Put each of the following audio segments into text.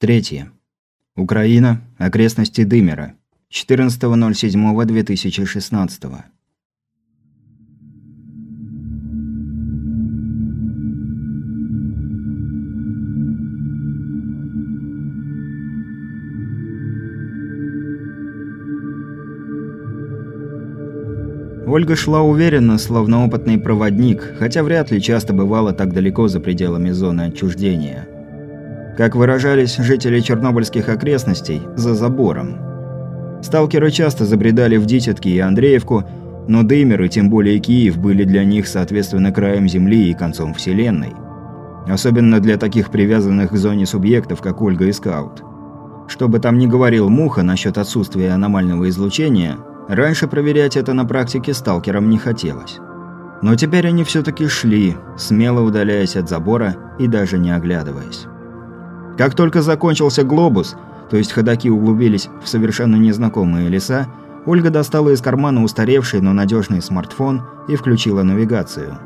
Третье. Украина. Окрестности Дымера. 14.07.2016. Ольга шла уверенно, словно опытный проводник, хотя вряд ли часто бывала так далеко за пределами зоны отчуждения. Как выражались жители чернобыльских окрестностей, за забором. Сталкеры часто забредали в Дитятки и Андреевку, но Дымер и тем более Киев были для них, соответственно, краем Земли и концом Вселенной. Особенно для таких привязанных к зоне субъектов, как Ольга и Скаут. Что бы там ни говорил Муха насчет отсутствия аномального излучения – Раньше проверять это на практике сталкерам не хотелось. Но теперь они все-таки шли, смело удаляясь от забора и даже не оглядываясь. Как только закончился глобус, то есть ходаки углубились в совершенно незнакомые леса, Ольга достала из кармана устаревший, но надежный смартфон и включила навигацию.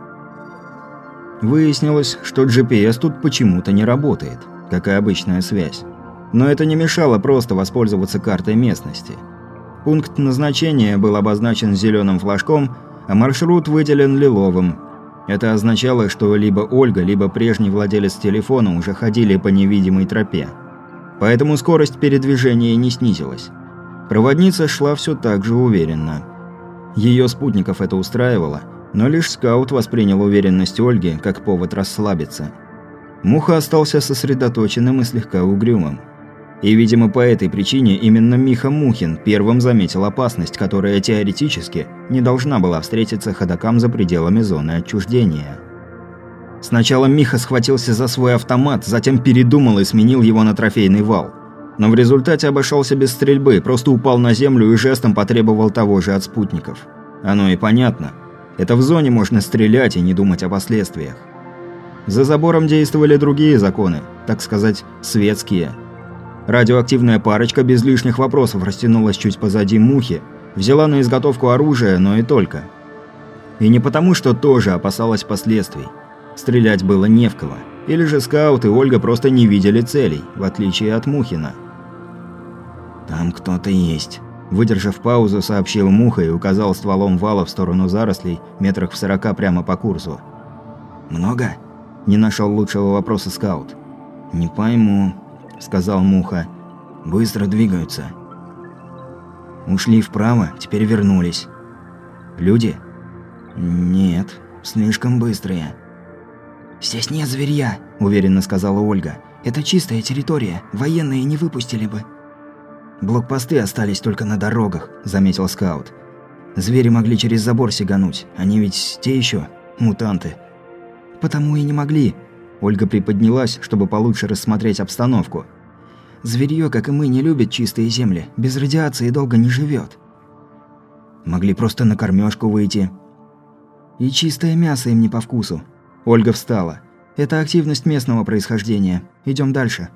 Выяснилось, что GPS тут почему-то не работает, как и обычная связь. Но это не мешало просто воспользоваться картой местности – Пункт назначения был обозначен зеленым флажком, а маршрут выделен лиловым. Это означало, что либо Ольга, либо прежний владелец телефона уже ходили по невидимой тропе. Поэтому скорость передвижения не снизилась. Проводница шла все так же уверенно. Ее спутников это устраивало, но лишь скаут воспринял уверенность Ольги как повод расслабиться. Муха остался сосредоточенным и слегка угрюмым. И, видимо, по этой причине именно Миха Мухин первым заметил опасность, которая теоретически не должна была встретиться ходокам за пределами зоны отчуждения. Сначала Миха схватился за свой автомат, затем передумал и сменил его на трофейный вал. Но в результате обошелся без стрельбы, просто упал на землю и жестом потребовал того же от спутников. Оно и понятно. Это в зоне можно стрелять и не думать о последствиях. За забором действовали другие законы, так сказать, светские – Радиоактивная парочка без лишних вопросов растянулась чуть позади мухи, взяла на изготовку оружие, но и только. И не потому, что тоже опасалась последствий. Стрелять было не в кого. Или же скаут и Ольга просто не видели целей, в отличие от Мухина. «Там кто-то есть», – выдержав паузу, сообщил Муха и указал стволом вала в сторону зарослей, метрах в сорока прямо по курсу. «Много?» – не нашел лучшего вопроса скаут. «Не пойму», – сказал Муха. «Быстро двигаются». Ушли вправо, теперь вернулись. «Люди?» «Нет, слишком быстрые». «Здесь нет зверья», – уверенно сказала Ольга. «Это чистая территория, военные не выпустили бы». «Блокпосты остались только на дорогах», – заметил скаут. «Звери могли через забор сигануть, они ведь те еще мутанты». «Потому и не могли», Ольга приподнялась, чтобы получше рассмотреть обстановку. Зверье, как и мы, не любит чистые земли. Без радиации долго не живет. Могли просто на кормежку выйти. И чистое мясо им не по вкусу. Ольга встала. Это активность местного происхождения. Идем дальше.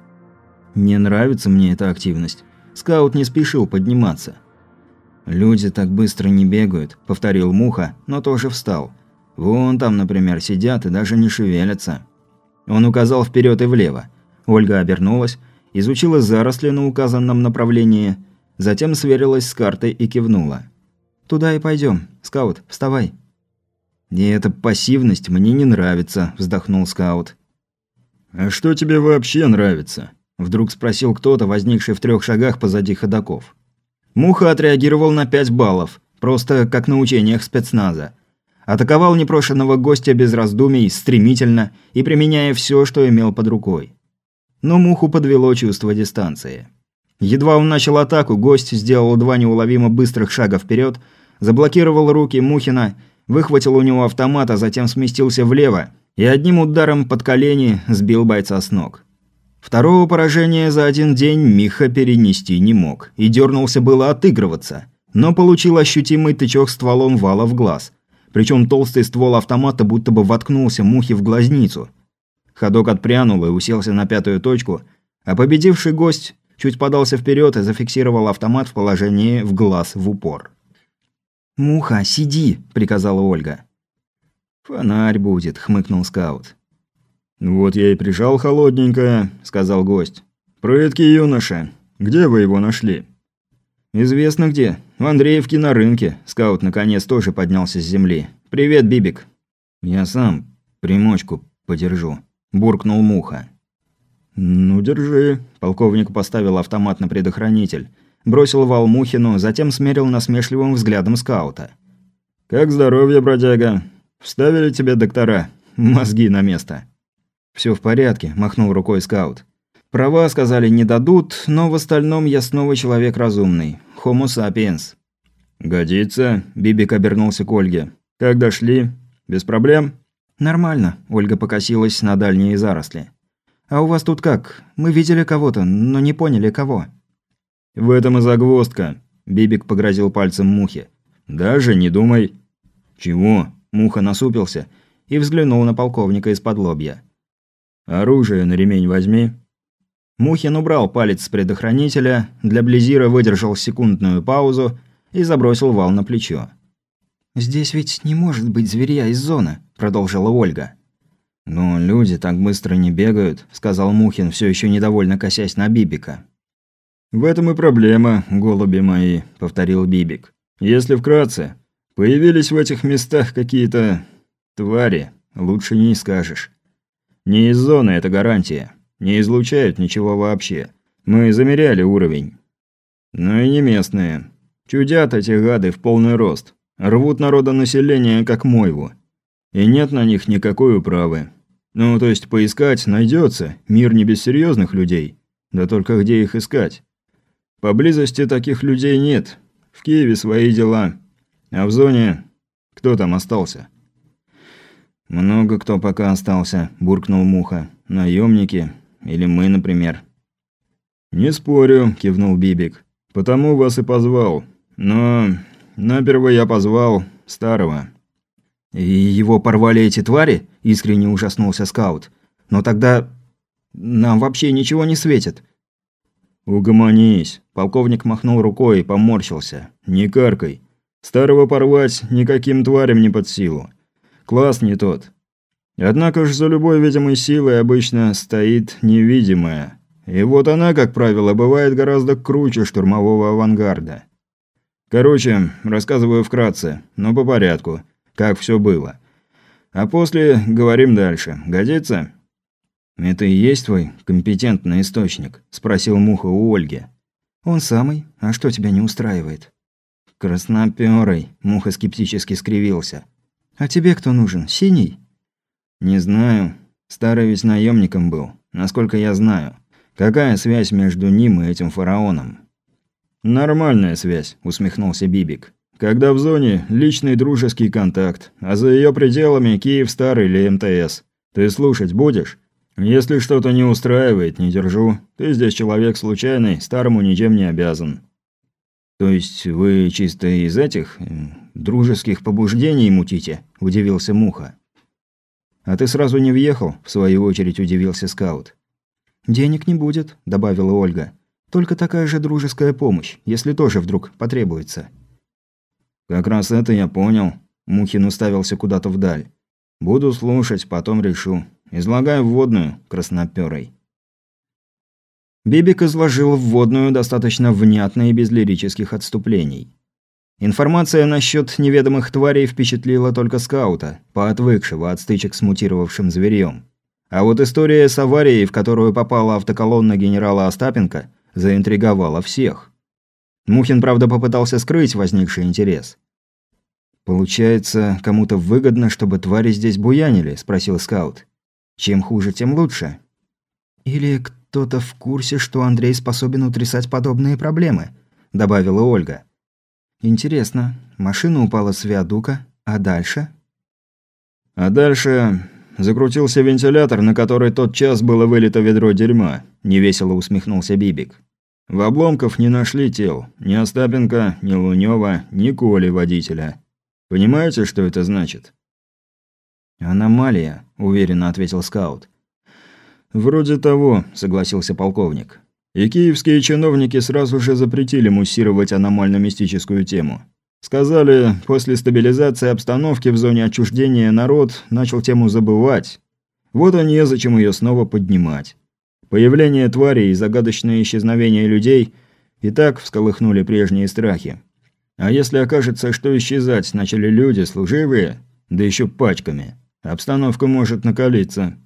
Не нравится мне эта активность. Скаут не спешил подниматься. «Люди так быстро не бегают», – повторил Муха, но тоже встал. «Вон там, например, сидят и даже не шевелятся». Он указал вперед и влево. Ольга обернулась, изучила заросли на указанном направлении, затем сверилась с картой и кивнула. «Туда и пойдем. Скаут, вставай». «И эта пассивность мне не нравится», – вздохнул скаут. «А что тебе вообще нравится?» – вдруг спросил кто-то, возникший в трех шагах позади ходаков. Муха отреагировал на пять баллов, просто как на учениях спецназа. Атаковал непрошенного гостя без раздумий, стремительно и применяя все, что имел под рукой. Но муху подвело чувство дистанции. Едва он начал атаку, гость сделал два неуловимо быстрых шага вперед, заблокировал руки Мухина, выхватил у него автомат, а затем сместился влево и одним ударом под колени сбил бойца с ног. Второго поражения за один день Миха перенести не мог и дернулся было отыгрываться, но получил ощутимый тычок стволом вала в глаз – причем толстый ствол автомата будто бы воткнулся мухе в глазницу. Ходок отпрянул и уселся на пятую точку, а победивший гость чуть подался вперед и зафиксировал автомат в положении в глаз в упор. «Муха, сиди!» – приказала Ольга. «Фонарь будет», – хмыкнул скаут. «Вот я и прижал холодненькое», – сказал гость. «Прыткий юноша. Где вы его нашли?» «Известно где. В Андреевке на рынке». Скаут наконец тоже поднялся с земли. «Привет, Бибик». «Я сам примочку подержу», – буркнул Муха. «Ну, держи». Полковник поставил автомат на предохранитель. Бросил вал Мухину, затем смерил насмешливым взглядом скаута. «Как здоровье, бродяга? Вставили тебе доктора? Мозги на место». «Все в порядке», – махнул рукой скаут. «Права, сказали, не дадут, но в остальном я снова человек разумный. Homo sapiens». «Годится», – Бибик обернулся к Ольге. «Как дошли? Без проблем?» «Нормально», – Ольга покосилась на дальние заросли. «А у вас тут как? Мы видели кого-то, но не поняли, кого». «В этом и загвоздка», – Бибик погрозил пальцем Мухе. «Даже не думай». «Чего?» – Муха насупился и взглянул на полковника из-под лобья. «Оружие на ремень возьми». Мухин убрал палец с предохранителя, для Близира выдержал секундную паузу и забросил вал на плечо. «Здесь ведь не может быть зверя из зоны», – продолжила Ольга. «Но люди так быстро не бегают», – сказал Мухин, все еще недовольно косясь на Бибика. «В этом и проблема, голуби мои», – повторил Бибик. «Если вкратце, появились в этих местах какие-то... твари, лучше не скажешь. Не из зоны, это гарантия. Не излучают ничего вообще. Мы замеряли уровень. Но и не местные. Чудят эти гады в полный рост. Рвут народонаселение, как мойву. И нет на них никакой управы. Ну, то есть поискать найдется, мир не без серьезных людей. Да только где их искать? Поблизости таких людей нет. В Киеве свои дела. А в зоне... Кто там остался? «Много кто пока остался», – буркнул Муха. «Наемники. Или мы, например». «Не спорю», – кивнул Бибик. «Потому вас и позвал. Но... Наперво я позвал старого». «И его порвали эти твари?» – искренне ужаснулся скаут. «Но тогда... нам вообще ничего не светит». «Угомонись», – полковник махнул рукой и поморщился. «Не каркай. Старого порвать никаким тварям не под силу. Класс не тот. Однако же за любой видимой силой обычно стоит невидимая. И вот она, как правило, бывает гораздо круче штурмового авангарда. Короче, рассказываю вкратце, но по порядку, как все было. А после говорим дальше. Годится? «Это и есть твой компетентный источник?» – спросил Муха у Ольги. «Он самый. А что тебя не устраивает?» «Краснопёрый», – Муха скептически скривился. «А тебе кто нужен? Синий?» «Не знаю. Старый ведь наемником был, насколько я знаю. Какая связь между ним и этим фараоном?» «Нормальная связь», – усмехнулся Бибик. «Когда в зоне – личный дружеский контакт, а за ее пределами – Киев Старый или МТС. Ты слушать будешь?» «Если что-то не устраивает, не держу. Ты здесь человек случайный, старому ничем не обязан». «То есть вы чисто из этих... Э, дружеских побуждений мутите?» – удивился Муха. «А ты сразу не въехал?» – в свою очередь удивился скаут. «Денег не будет», – добавила Ольга. «Только такая же дружеская помощь, если тоже вдруг потребуется». «Как раз это я понял», – Мухин уставился куда-то вдаль. «Буду слушать, потом решу. Излагаю вводную, краснопёрой. Бибик изложил вводную достаточно внятно и без лирических отступлений. Информация насчет неведомых тварей впечатлила только скаута, поотвыкшего от стычек с мутировавшим зверьем. А вот история с аварией, в которую попала автоколонна генерала Остапенко, заинтриговала всех. Мухин, правда, попытался скрыть возникший интерес. «Получается, кому-то выгодно, чтобы твари здесь буянили?» – спросил скаут. Чем хуже, тем лучше. Или кто-то в курсе, что Андрей способен утрясать подобные проблемы, добавила Ольга. Интересно, машина упала с виадука, а дальше? А дальше закрутился вентилятор, на который тот час было вылито ведро дерьма, невесело усмехнулся Бибик. В обломков не нашли тел, ни Остапенко, ни Лунёва, ни Коли водителя. Понимаете, что это значит? «Аномалия», – уверенно ответил скаут. «Вроде того», – согласился полковник. «И киевские чиновники сразу же запретили муссировать аномально-мистическую тему. Сказали, после стабилизации обстановки в зоне отчуждения народ начал тему забывать. Вот и незачем ее снова поднимать. Появление тварей и загадочное исчезновение людей и так всколыхнули прежние страхи. А если окажется, что исчезать начали люди, служивые, да еще пачками, обстановка может накалиться.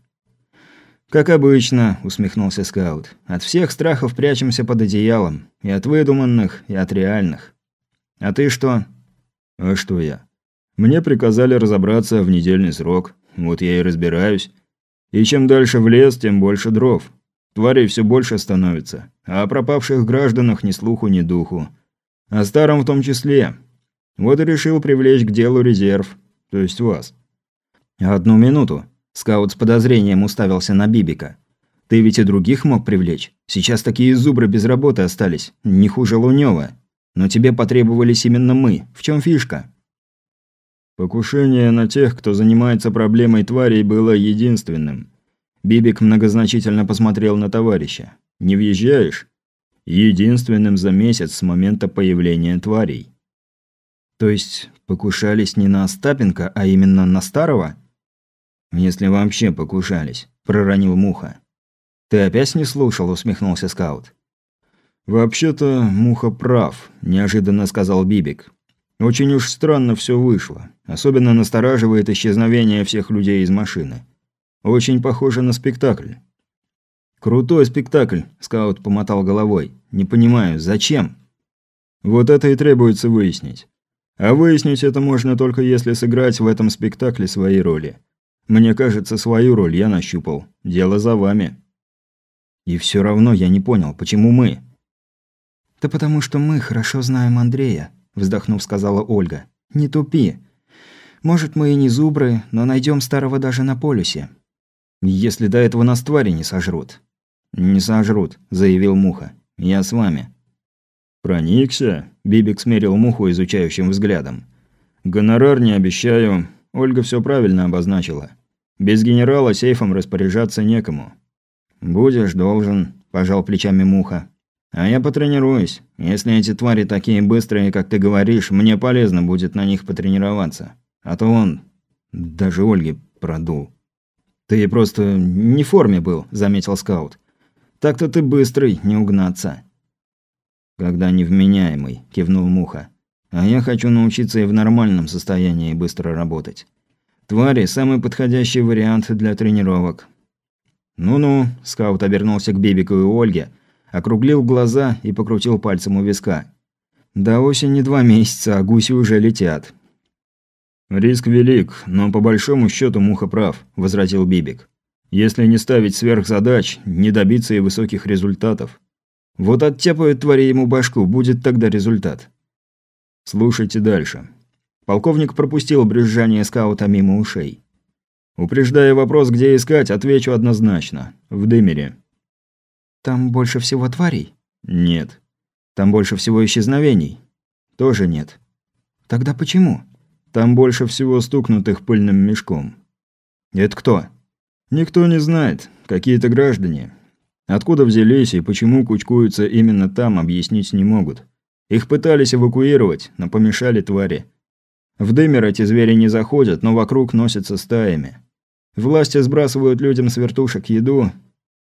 «Как обычно», – усмехнулся скаут. «От всех страхов прячемся под одеялом. И от выдуманных, и от реальных. А ты что?» «А что я?» «Мне приказали разобраться в недельный срок. Вот я и разбираюсь. И чем дальше в лес, тем больше дров. Тварей все больше становится. А о пропавших гражданах ни слуху, ни духу. О старом в том числе. Вот и решил привлечь к делу резерв. То есть вас». «Одну минуту», Скаут с подозрением уставился на Бибика. «Ты ведь и других мог привлечь. Сейчас такие зубры без работы остались. Не хуже Лунёва. Но тебе потребовались именно мы. В чем фишка?» «Покушение на тех, кто занимается проблемой тварей, было единственным». Бибик многозначительно посмотрел на товарища. «Не въезжаешь?» «Единственным за месяц с момента появления тварей». «То есть покушались не на Остапенко, а именно на Старого?» «Если вообще покушались», – проронил Муха. «Ты опять не слушал?» – усмехнулся скаут. «Вообще-то Муха прав», – неожиданно сказал Бибик. «Очень уж странно все вышло. Особенно настораживает исчезновение всех людей из машины. Очень похоже на спектакль». «Крутой спектакль», – скаут помотал головой. «Не понимаю, зачем?» «Вот это и требуется выяснить. А выяснить это можно только если сыграть в этом спектакле свои роли. Мне кажется, свою роль я нащупал. Дело за вами. И все равно я не понял, почему мы? Да потому что мы хорошо знаем Андрея, вздохнув, сказала Ольга. Не тупи. Может, мы и не зубры, но найдем старого даже на полюсе. Если до этого нас твари не сожрут. Не сожрут, заявил Муха. Я с вами. Проникся, Бибик смерил Муху изучающим взглядом. Гонорар не обещаю, Ольга все правильно обозначила. Без генерала сейфом распоряжаться некому. «Будешь должен», – пожал плечами Муха. «А я потренируюсь. Если эти твари такие быстрые, как ты говоришь, мне полезно будет на них потренироваться. А то он даже Ольге продул». «Ты просто не в форме был», – заметил скаут. «Так-то ты быстрый, не угнаться». «Когда невменяемый», – кивнул Муха. А я хочу научиться и в нормальном состоянии быстро работать. Твари – самый подходящий вариант для тренировок. «Ну-ну», – скаут обернулся к Бибику и Ольге, округлил глаза и покрутил пальцем у виска. «До осени два месяца, а гуси уже летят». «Риск велик, но по большому счету Муха прав», – возразил Бибик. «Если не ставить сверхзадач, не добиться и высоких результатов. Вот оттяпают твари ему башку, будет тогда результат. Слушайте дальше. Полковник пропустил брюзжание скаута мимо ушей. Упреждая вопрос, где искать, отвечу однозначно. В Дымере. Там больше всего тварей? Нет. Там больше всего исчезновений? Тоже нет. Тогда почему? Там больше всего стукнутых пыльным мешком. Это кто? Никто не знает. Какие-то граждане. Откуда взялись и почему кучкуются именно там, объяснить не могут. Их пытались эвакуировать, но помешали твари. В дымер эти звери не заходят, но вокруг носятся стаями. Власти сбрасывают людям с вертушек еду.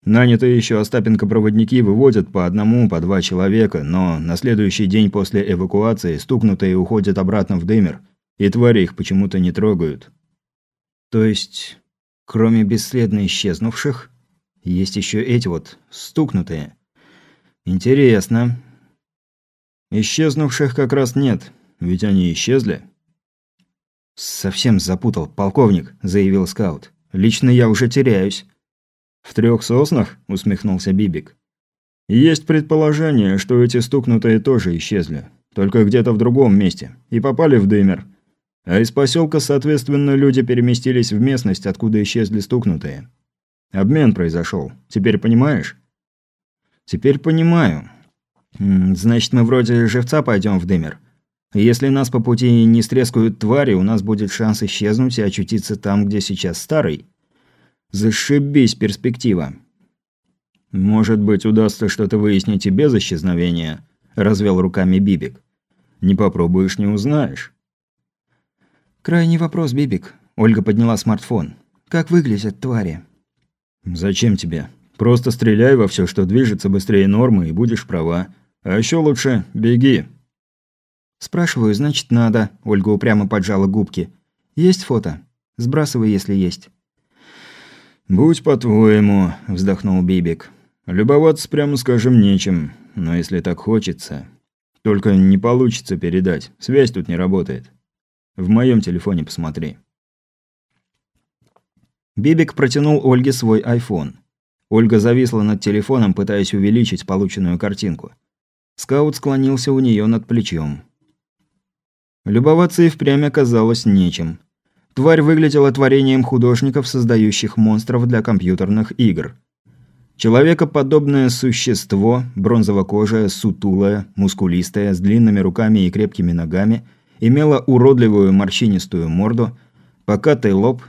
Нанятые еще Остапенко-проводники выводят по одному, по два человека, но на следующий день после эвакуации стукнутые уходят обратно в дымер, и твари их почему-то не трогают. То есть, кроме бесследно исчезнувших, есть еще эти вот стукнутые. Интересно. Исчезнувших как раз нет, ведь они исчезли. «Совсем запутал, полковник», – заявил скаут. «Лично я уже теряюсь». «В трех соснах?» – усмехнулся Бибик. «Есть предположение, что эти стукнутые тоже исчезли, только где-то в другом месте, и попали в дымер. А из поселка, соответственно, люди переместились в местность, откуда исчезли стукнутые. Обмен произошел. Теперь понимаешь?» «Теперь понимаю. Значит, мы вроде живца пойдем в дымер. Если нас по пути не стрескают твари, у нас будет шанс исчезнуть и очутиться там, где сейчас старый. Зашибись перспектива. Может быть, удастся что-то выяснить и без исчезновения, развел руками Бибик. Не попробуешь, не узнаешь. Крайний вопрос, Бибик. Ольга подняла смартфон. Как выглядят твари? Зачем тебе? Просто стреляй во все, что движется быстрее нормы, и будешь права. А еще лучше беги». «Спрашиваю, значит, надо», – Ольга упрямо поджала губки. «Есть фото? Сбрасывай, если есть». «Будь по-твоему», – вздохнул Бибик. «Любоваться, прямо скажем, нечем, но если так хочется...» «Только не получится передать, связь тут не работает. В моем телефоне посмотри». Бибик протянул Ольге свой iPhone. Ольга зависла над телефоном, пытаясь увеличить полученную картинку. Скаут склонился у нее над плечом. Любоваться и впрямь оказалось нечем. Тварь выглядела творением художников, создающих монстров для компьютерных игр. Человекоподобное существо, бронзово-кожее, сутулое, мускулистое, с длинными руками и крепкими ногами, имело уродливую морщинистую морду, покатый лоб,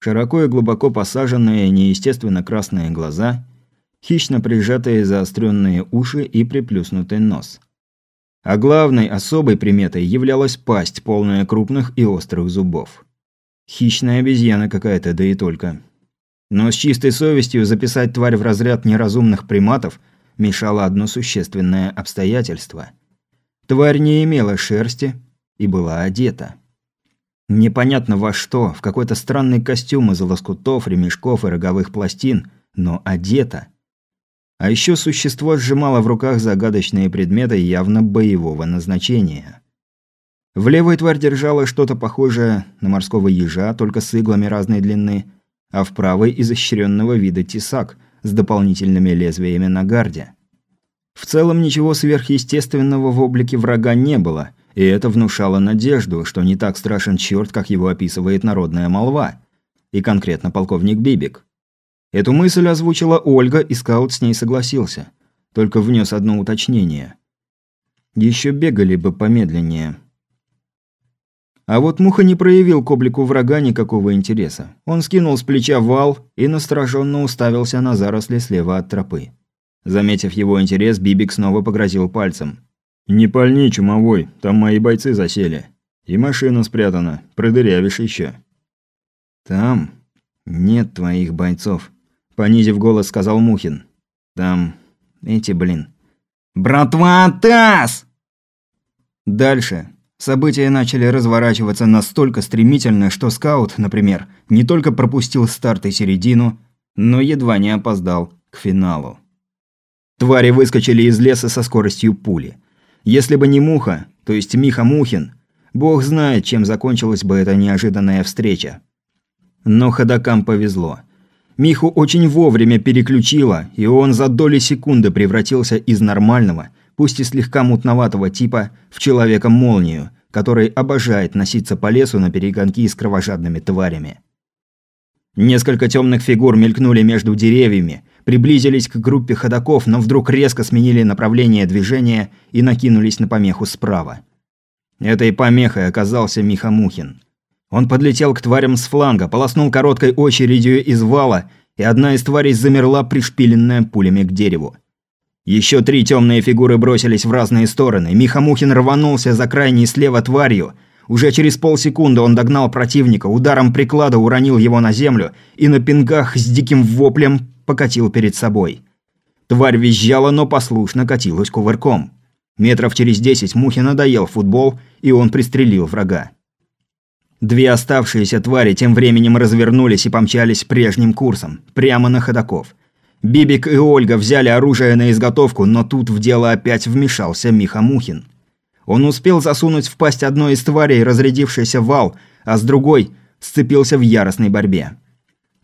широко и глубоко посаженные, неестественно красные глаза, хищно прижатые заостренные уши и приплюснутый нос. А главной особой приметой являлась пасть, полная крупных и острых зубов. Хищная обезьяна какая-то, да и только. Но с чистой совестью записать тварь в разряд неразумных приматов мешало одно существенное обстоятельство. Тварь не имела шерсти и была одета. Непонятно во что, в какой-то странный костюм из лоскутов, ремешков и роговых пластин, но одета. А еще существо сжимало в руках загадочные предметы явно боевого назначения. В левой тварь держала что-то похожее на морского ежа, только с иглами разной длины, а в правой – изощренного вида тесак с дополнительными лезвиями на гарде. В целом ничего сверхъестественного в облике врага не было, и это внушало надежду, что не так страшен черт, как его описывает народная молва, и конкретно полковник Бибик. Эту мысль озвучила Ольга, и скаут с ней согласился, только внес одно уточнение. Еще бегали бы помедленнее – а вот Муха не проявил к облику врага никакого интереса. Он скинул с плеча вал и настороженно уставился на заросли слева от тропы. Заметив его интерес, Бибик снова погрозил пальцем. «Не пальни, чумовой, там мои бойцы засели. И машина спрятана, продырявишь еще». «Там нет твоих бойцов», – понизив голос, сказал Мухин. «Там эти, блин». «Братва, таз!» Дальше События начали разворачиваться настолько стремительно, что скаут, например, не только пропустил старт и середину, но едва не опоздал к финалу. Твари выскочили из леса со скоростью пули. Если бы не Муха, то есть Миха Мухин, бог знает, чем закончилась бы эта неожиданная встреча. Но ходокам повезло. Миху очень вовремя переключило, и он за доли секунды превратился из нормального, пусть и слегка мутноватого типа, в человека-молнию, который обожает носиться по лесу на перегонки с кровожадными тварями. Несколько темных фигур мелькнули между деревьями, приблизились к группе ходаков, но вдруг резко сменили направление движения и накинулись на помеху справа. Этой помехой оказался Миха Мухин. Он подлетел к тварям с фланга, полоснул короткой очередью из вала, и одна из тварей замерла, пришпиленная пулями к дереву. Еще три темные фигуры бросились в разные стороны. Михамухин рванулся за крайней слева тварью. Уже через полсекунды он догнал противника, ударом приклада уронил его на землю и на пингах с диким воплем покатил перед собой. Тварь визжала, но послушно катилась кувырком. Метров через десять Мухе надоел футбол, и он пристрелил врага. Две оставшиеся твари тем временем развернулись и помчались прежним курсом, прямо на ходаков – Бибик и Ольга взяли оружие на изготовку, но тут в дело опять вмешался Миха Мухин. Он успел засунуть в пасть одной из тварей разрядившийся вал, а с другой сцепился в яростной борьбе.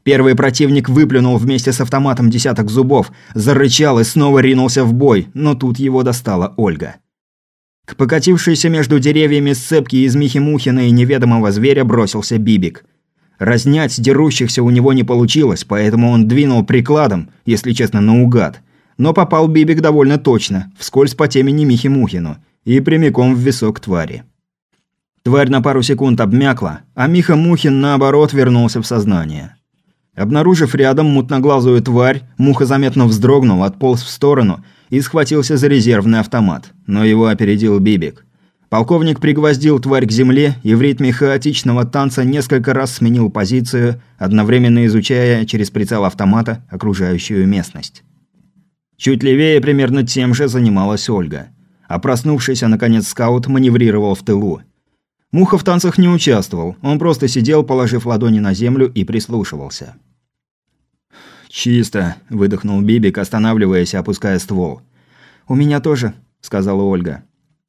Первый противник выплюнул вместе с автоматом десяток зубов, зарычал и снова ринулся в бой, но тут его достала Ольга. К покатившейся между деревьями сцепки из Михи Мухина и неведомого зверя бросился Бибик. Разнять дерущихся у него не получилось, поэтому он двинул прикладом, если честно, наугад. Но попал Бибик довольно точно, вскользь по темени Михи Мухину, и прямиком в висок твари. Тварь на пару секунд обмякла, а Миха Мухин, наоборот, вернулся в сознание. Обнаружив рядом мутноглазую тварь, Муха заметно вздрогнул, отполз в сторону и схватился за резервный автомат, но его опередил Бибик. Полковник пригвоздил тварь к земле и в ритме хаотичного танца несколько раз сменил позицию, одновременно изучая через прицел автомата окружающую местность. Чуть левее примерно тем же занималась Ольга. А проснувшийся, наконец, скаут маневрировал в тылу. Муха в танцах не участвовал, он просто сидел, положив ладони на землю и прислушивался. «Чисто», – выдохнул Бибик, останавливаясь и опуская ствол. «У меня тоже», – сказала Ольга.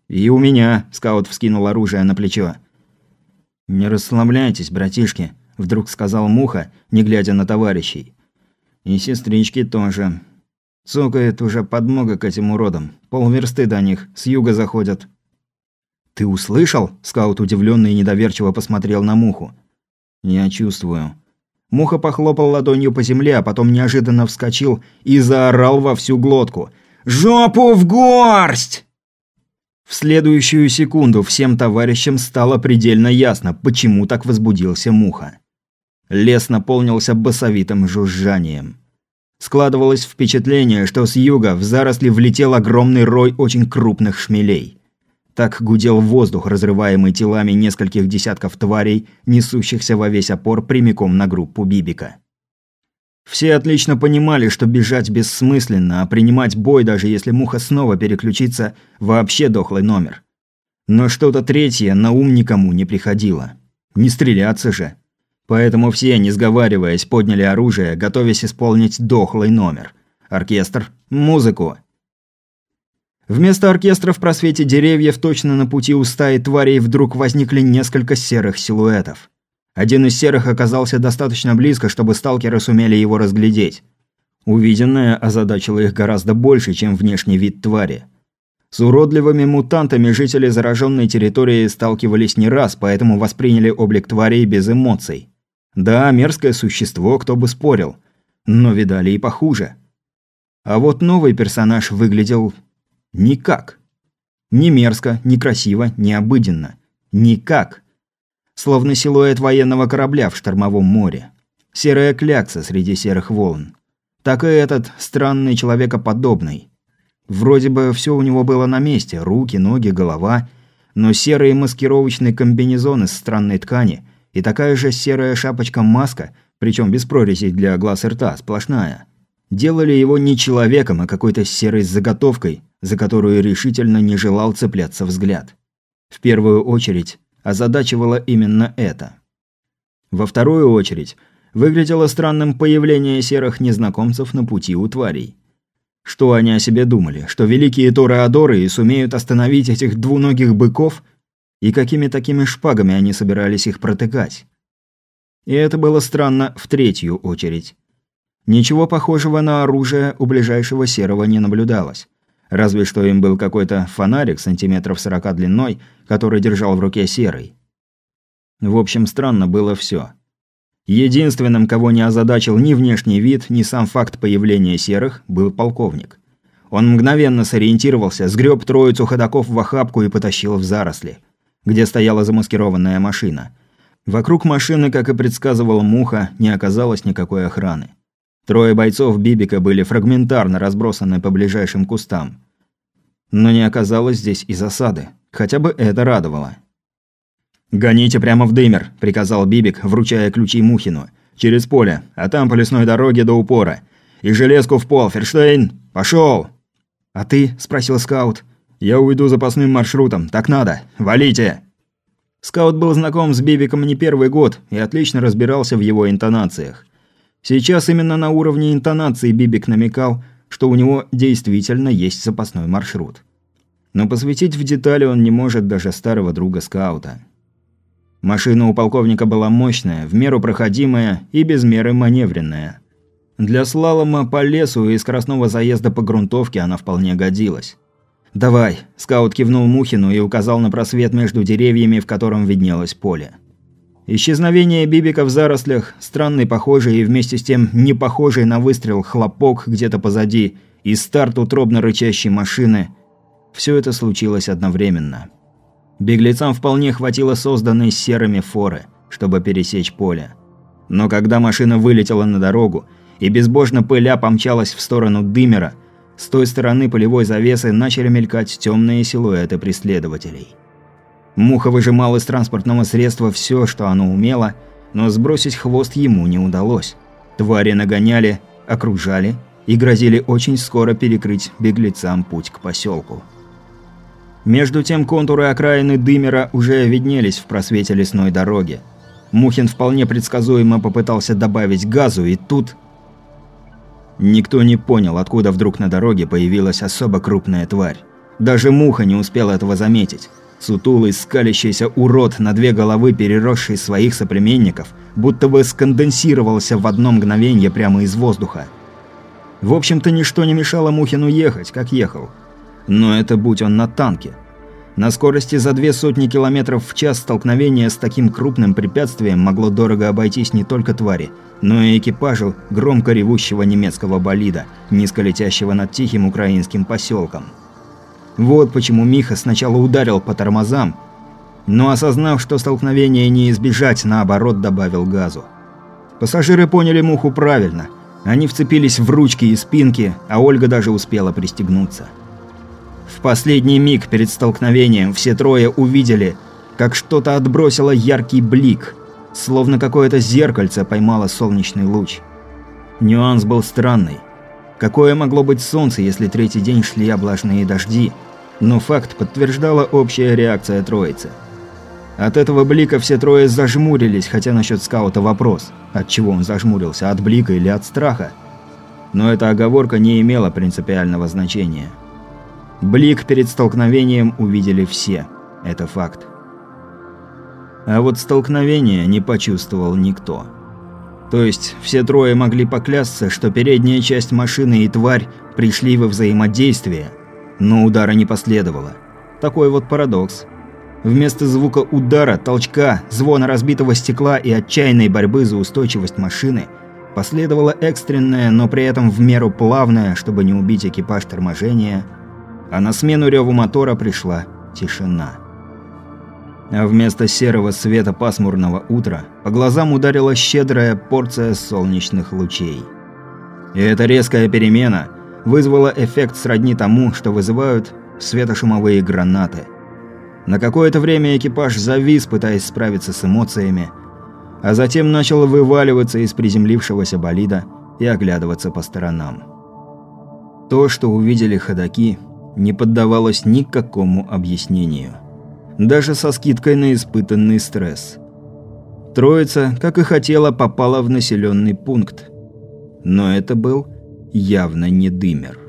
«И у меня», – скаут вскинул оружие на плечо. «Не расслабляйтесь, братишки», – вдруг сказал Муха, не глядя на товарищей. «И сестрички тоже. Цокает уже подмога к этим уродам. Полверсты до них, с юга заходят». «Ты услышал?» – скаут удивленно и недоверчиво посмотрел на Муху. «Я чувствую». Муха похлопал ладонью по земле, а потом неожиданно вскочил и заорал во всю глотку. «Жопу в горсть!» В следующую секунду всем товарищам стало предельно ясно, почему так возбудился Муха. Лес наполнился басовитым жужжанием. Складывалось впечатление, что с юга в заросли влетел огромный рой очень крупных шмелей. Так гудел воздух, разрываемый телами нескольких десятков тварей, несущихся во весь опор прямиком на группу Бибика. Все отлично понимали, что бежать бессмысленно, а принимать бой, даже если муха снова переключится, вообще дохлый номер. Но что-то третье на ум никому не приходило. Не стреляться же. Поэтому все, не сговариваясь, подняли оружие, готовясь исполнить дохлый номер. Оркестр, музыку. Вместо оркестра в просвете деревьев точно на пути у стаи тварей вдруг возникли несколько серых силуэтов. Один из серых оказался достаточно близко, чтобы сталкеры сумели его разглядеть. Увиденное озадачило их гораздо больше, чем внешний вид твари. С уродливыми мутантами жители зараженной территории сталкивались не раз, поэтому восприняли облик тварей без эмоций. Да, мерзкое существо, кто бы спорил. Но видали и похуже. А вот новый персонаж выглядел... никак. Ни мерзко, ни красиво, ни обыденно. Никак словно силуэт военного корабля в штормовом море. Серая клякса среди серых волн. Так и этот странный человекоподобный. Вроде бы все у него было на месте – руки, ноги, голова, но серый маскировочный комбинезон из странной ткани и такая же серая шапочка-маска, причем без прорезей для глаз и рта, сплошная. Делали его не человеком, а какой-то серой заготовкой, за которую решительно не желал цепляться взгляд. В первую очередь озадачивало именно это. Во вторую очередь, выглядело странным появление серых незнакомцев на пути у тварей. Что они о себе думали? Что великие Торы-Адоры сумеют остановить этих двуногих быков? И какими такими шпагами они собирались их протыкать? И это было странно в третью очередь. Ничего похожего на оружие у ближайшего серого не наблюдалось. Разве что им был какой-то фонарик сантиметров сорока длиной, который держал в руке серый. В общем, странно было все. Единственным, кого не озадачил ни внешний вид, ни сам факт появления серых, был полковник. Он мгновенно сориентировался, сгреб троицу ходаков в охапку и потащил в заросли, где стояла замаскированная машина. Вокруг машины, как и предсказывал Муха, не оказалось никакой охраны. Трое бойцов Бибика были фрагментарно разбросаны по ближайшим кустам. Но не оказалось здесь и засады. Хотя бы это радовало. «Гоните прямо в дымер», – приказал Бибик, вручая ключи Мухину. «Через поле, а там по лесной дороге до упора. И железку в пол, Ферштейн! Пошел! «А ты?» – спросил скаут. «Я уйду запасным маршрутом, так надо. Валите!» Скаут был знаком с Бибиком не первый год и отлично разбирался в его интонациях. Сейчас именно на уровне интонации Бибик намекал, что у него действительно есть запасной маршрут. Но посвятить в детали он не может даже старого друга скаута. Машина у полковника была мощная, в меру проходимая и без меры маневренная. Для слалома по лесу и скоростного заезда по грунтовке она вполне годилась. «Давай», – скаут кивнул Мухину и указал на просвет между деревьями, в котором виднелось поле. Исчезновение Бибика в зарослях, странный похожий и вместе с тем не похожий на выстрел хлопок где-то позади и старт утробно рычащей машины – все это случилось одновременно. Беглецам вполне хватило созданной серыми форы, чтобы пересечь поле. Но когда машина вылетела на дорогу и безбожно пыля помчалась в сторону Дымера, с той стороны полевой завесы начали мелькать темные силуэты преследователей. Муха выжимал из транспортного средства все, что оно умело, но сбросить хвост ему не удалось. Твари нагоняли, окружали и грозили очень скоро перекрыть беглецам путь к поселку. Между тем контуры окраины Дымера уже виднелись в просвете лесной дороги. Мухин вполне предсказуемо попытался добавить газу, и тут... Никто не понял, откуда вдруг на дороге появилась особо крупная тварь. Даже Муха не успел этого заметить. Сутулый, скалящийся урод на две головы, переросший своих соплеменников, будто бы сконденсировался в одно мгновение прямо из воздуха. В общем-то, ничто не мешало Мухину ехать, как ехал. Но это будь он на танке. На скорости за две сотни километров в час столкновение с таким крупным препятствием могло дорого обойтись не только твари, но и экипажу громко ревущего немецкого болида, низко летящего над тихим украинским поселком. Вот почему Миха сначала ударил по тормозам, но осознав, что столкновение не избежать, наоборот добавил газу. Пассажиры поняли Муху правильно. Они вцепились в ручки и спинки, а Ольга даже успела пристегнуться. В последний миг перед столкновением все трое увидели, как что-то отбросило яркий блик, словно какое-то зеркальце поймало солнечный луч. Нюанс был странный. Какое могло быть солнце, если третий день шли облажные дожди? Но факт подтверждала общая реакция троицы. От этого блика все трое зажмурились, хотя насчет скаута вопрос. От чего он зажмурился, от блика или от страха? Но эта оговорка не имела принципиального значения. Блик перед столкновением увидели все. Это факт. А вот столкновения не почувствовал никто. То есть все трое могли поклясться, что передняя часть машины и тварь пришли во взаимодействие, но удара не последовало. Такой вот парадокс. Вместо звука удара, толчка, звона разбитого стекла и отчаянной борьбы за устойчивость машины последовало экстренное, но при этом в меру плавное, чтобы не убить экипаж торможения, а на смену реву мотора пришла тишина а вместо серого света пасмурного утра по глазам ударила щедрая порция солнечных лучей. И эта резкая перемена вызвала эффект сродни тому, что вызывают светошумовые гранаты. На какое-то время экипаж завис, пытаясь справиться с эмоциями, а затем начал вываливаться из приземлившегося болида и оглядываться по сторонам. То, что увидели ходаки, не поддавалось никакому объяснению даже со скидкой на испытанный стресс. Троица, как и хотела, попала в населенный пункт. Но это был явно не дымер.